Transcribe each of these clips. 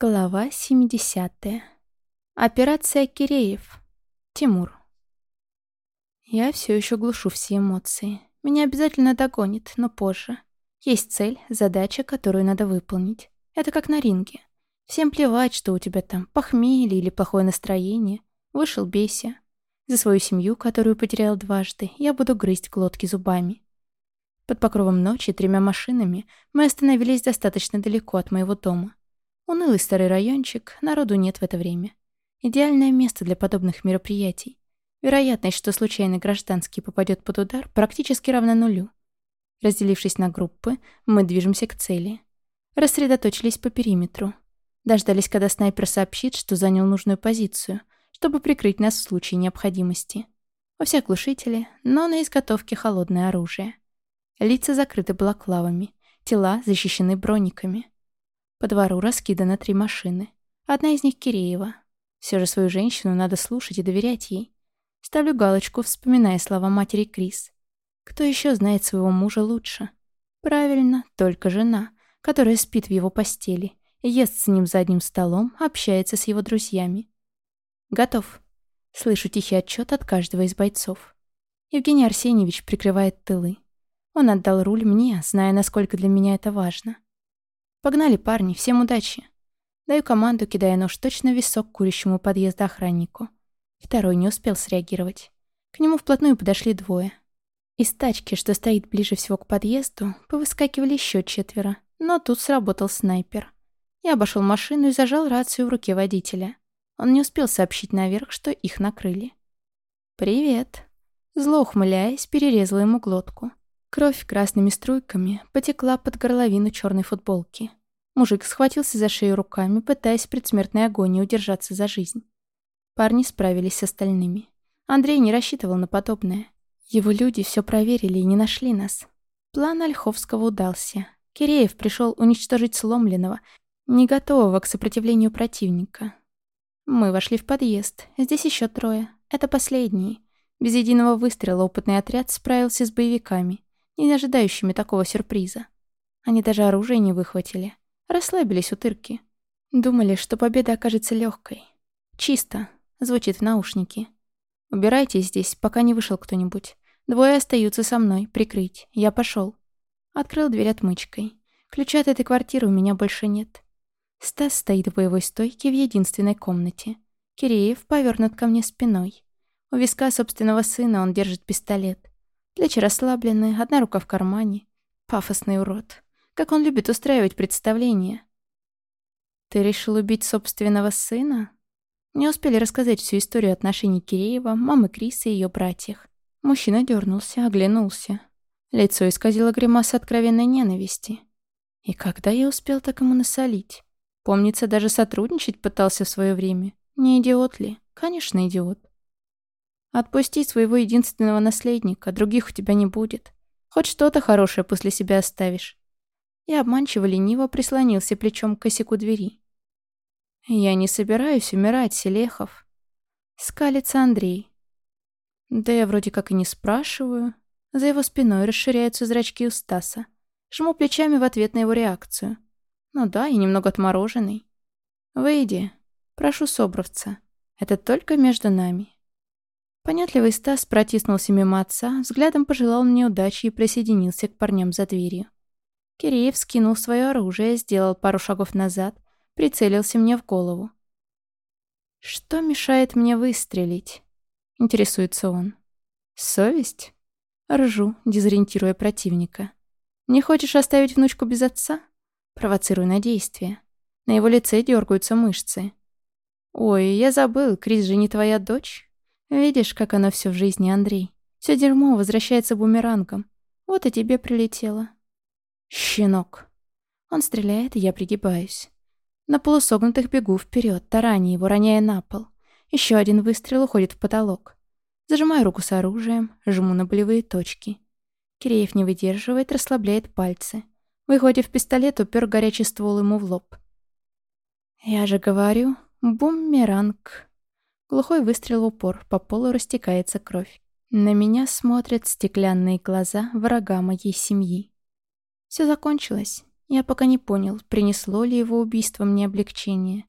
Глава 70. Операция Киреев. Тимур. Я все еще глушу все эмоции. Меня обязательно догонит, но позже. Есть цель, задача, которую надо выполнить. Это как на ринге. Всем плевать, что у тебя там похмелье или плохое настроение. Вышел бейся. За свою семью, которую потерял дважды, я буду грызть глотки зубами. Под покровом ночи тремя машинами мы остановились достаточно далеко от моего дома. Унылый старый райончик, народу нет в это время. Идеальное место для подобных мероприятий. Вероятность, что случайный гражданский попадет под удар, практически равна нулю. Разделившись на группы, мы движемся к цели. Рассредоточились по периметру. Дождались, когда снайпер сообщит, что занял нужную позицию, чтобы прикрыть нас в случае необходимости. У всех глушители, но на изготовке холодное оружие. Лица закрыты балаклавами, тела защищены брониками. По двору раскидано три машины. Одна из них Киреева. Все же свою женщину надо слушать и доверять ей. Ставлю галочку, вспоминая слова матери Крис. Кто еще знает своего мужа лучше? Правильно, только жена, которая спит в его постели, ест с ним за одним столом, общается с его друзьями. Готов. Слышу тихий отчет от каждого из бойцов. Евгений Арсеньевич прикрывает тылы. Он отдал руль мне, зная, насколько для меня это важно. Погнали, парни, всем удачи. Даю команду, кидая нож точно в висок курящему подъезда охраннику. Второй не успел среагировать. К нему вплотную подошли двое. Из тачки, что стоит ближе всего к подъезду, повыскакивали еще четверо, но тут сработал снайпер. Я обошел машину и зажал рацию в руке водителя. Он не успел сообщить наверх, что их накрыли. «Привет». Зло ухмыляясь, перерезала ему глотку. Кровь красными струйками потекла под горловину черной футболки. Мужик схватился за шею руками, пытаясь в предсмертной агонии удержаться за жизнь. Парни справились с остальными. Андрей не рассчитывал на подобное. Его люди все проверили и не нашли нас. План Ольховского удался. Киреев пришел уничтожить сломленного, не готового к сопротивлению противника. Мы вошли в подъезд. Здесь еще трое. Это последние. Без единого выстрела опытный отряд справился с боевиками не ожидающими такого сюрприза. Они даже оружие не выхватили. Расслабились у тырки. Думали, что победа окажется легкой. «Чисто», — звучит в наушнике. «Убирайтесь здесь, пока не вышел кто-нибудь. Двое остаются со мной, прикрыть. Я пошел. Открыл дверь отмычкой. Ключа от этой квартиры у меня больше нет. Стас стоит в боевой стойке в единственной комнате. Киреев повернут ко мне спиной. У виска собственного сына он держит пистолет. Плечи расслаблены, одна рука в кармане. Пафосный урод. Как он любит устраивать представления. «Ты решил убить собственного сына?» Не успели рассказать всю историю отношений Киреева, мамы Криса и ее братьях. Мужчина дернулся, оглянулся. Лицо исказило гримаса откровенной ненависти. И когда я успел так ему насолить? Помнится, даже сотрудничать пытался в свое время. Не идиот ли? Конечно, идиот. Отпусти своего единственного наследника, других у тебя не будет. Хоть что-то хорошее после себя оставишь. И обманчиво лениво прислонился плечом к косяку двери. Я не собираюсь умирать, Селехов. Скалится Андрей. Да я вроде как и не спрашиваю. За его спиной расширяются зрачки у Стаса. Жму плечами в ответ на его реакцию. Ну да, и немного отмороженный. Выйди. Прошу Собровца. Это только между нами. Понятливый Стас протиснулся мимо отца, взглядом пожелал мне удачи и присоединился к парням за дверью. Киреев скинул свое оружие, сделал пару шагов назад, прицелился мне в голову. «Что мешает мне выстрелить?» — интересуется он. «Совесть?» — ржу, дезориентируя противника. «Не хочешь оставить внучку без отца?» Провоцирую на действие. На его лице дергаются мышцы. «Ой, я забыл, Крис же не твоя дочь?» Видишь, как оно все в жизни, Андрей. Все дерьмо возвращается бумерангом. Вот и тебе прилетело. Щенок. Он стреляет, и я пригибаюсь. На полусогнутых бегу вперед, тараня его, роняя на пол. Еще один выстрел уходит в потолок. Зажимаю руку с оружием, жму на болевые точки. Киреев не выдерживает, расслабляет пальцы. Выходив пистолет, упер горячий ствол ему в лоб. Я же говорю, бумеранг. Глухой выстрел в упор, по полу растекается кровь. На меня смотрят стеклянные глаза врага моей семьи. Все закончилось. Я пока не понял, принесло ли его убийство мне облегчение.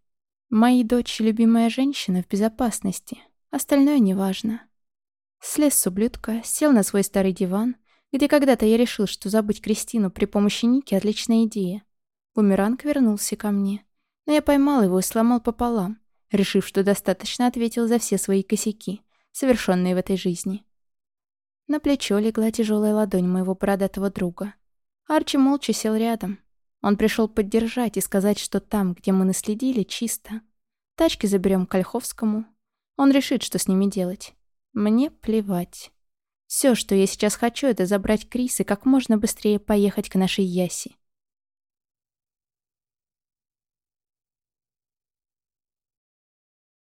Мои дочь — любимая женщина в безопасности. Остальное неважно. Слез с ублюдка, сел на свой старый диван, где когда-то я решил, что забыть Кристину при помощи Ники — отличная идея. Бумеранг вернулся ко мне, но я поймал его и сломал пополам, решив, что достаточно ответил за все свои косяки, совершенные в этой жизни. На плечо легла тяжелая ладонь моего бородатого друга. Арчи молча сел рядом. Он пришел поддержать и сказать, что там, где мы наследили, чисто. Тачки заберем к Ольховскому. Он решит, что с ними делать. Мне плевать. Все, что я сейчас хочу, это забрать Крис и как можно быстрее поехать к нашей Яси.